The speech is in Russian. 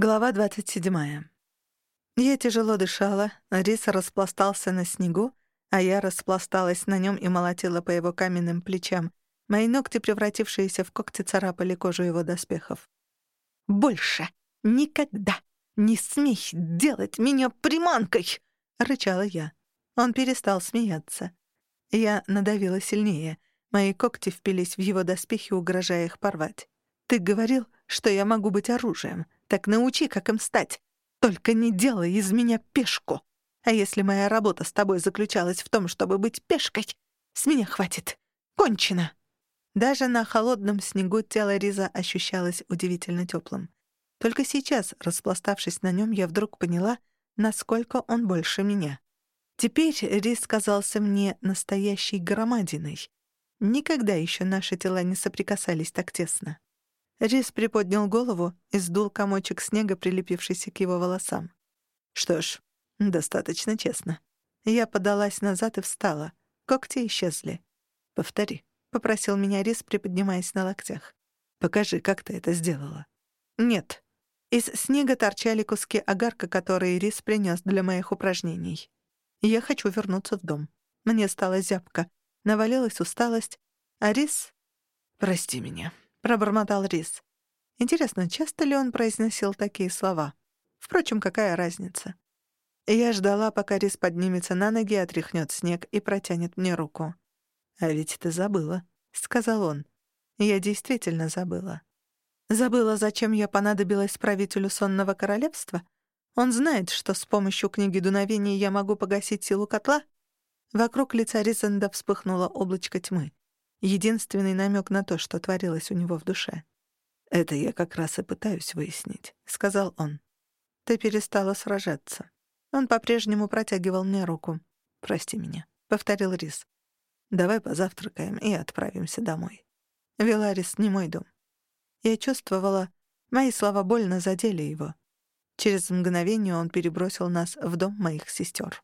Глава 27. Я тяжело дышала, Рис распластался на снегу, а я распласталась на нем и молотила по его каменным плечам. Мои ногти, превратившиеся в когти, царапали кожу его доспехов. «Больше! Никогда! Не смей делать меня приманкой!» — рычала я. Он перестал смеяться. Я надавила сильнее. Мои когти впились в его доспехи, угрожая их порвать. «Ты говорил, что я могу быть оружием. Так научи, как им стать. Только не делай из меня пешку. А если моя работа с тобой заключалась в том, чтобы быть пешкой, с меня хватит. Кончено. Даже на холодном снегу тело Риза ощущалось удивительно теплым. Только сейчас, распластавшись на нем, я вдруг поняла, насколько он больше меня. Теперь Риз казался мне настоящей громадиной. Никогда еще наши тела не соприкасались так тесно. Рис приподнял голову и сдул комочек снега, прилепившийся к его волосам. Что ж, достаточно честно. Я подалась назад и встала. Когти исчезли. «Повтори», — попросил меня Рис, приподнимаясь на локтях. «Покажи, как ты это сделала». «Нет». Из снега торчали куски огарка, которые Рис принес для моих упражнений. Я хочу вернуться в дом. Мне стало зябко. Навалилась усталость. А Рис... «Прости меня», — пробормотал Рис. Интересно, часто ли он произносил такие слова? Впрочем, какая разница? Я ждала, пока Рис поднимется на ноги, отряхнет снег и протянет мне руку. «А ведь ты забыла», — сказал он. Я действительно забыла. Забыла, зачем я понадобилась правителю сонного королевства? Он знает, что с помощью книги дуновений я могу погасить силу котла? Вокруг лица Ризенда вспыхнуло облачко тьмы единственный намек на то, что творилось у него в душе. «Это я как раз и пытаюсь выяснить», — сказал он. «Ты перестала сражаться». Он по-прежнему протягивал мне руку. «Прости меня», — повторил Рис. «Давай позавтракаем и отправимся домой». Веларис не мой дом. Я чувствовала, мои слова больно задели его. Через мгновение он перебросил нас в дом моих сестер.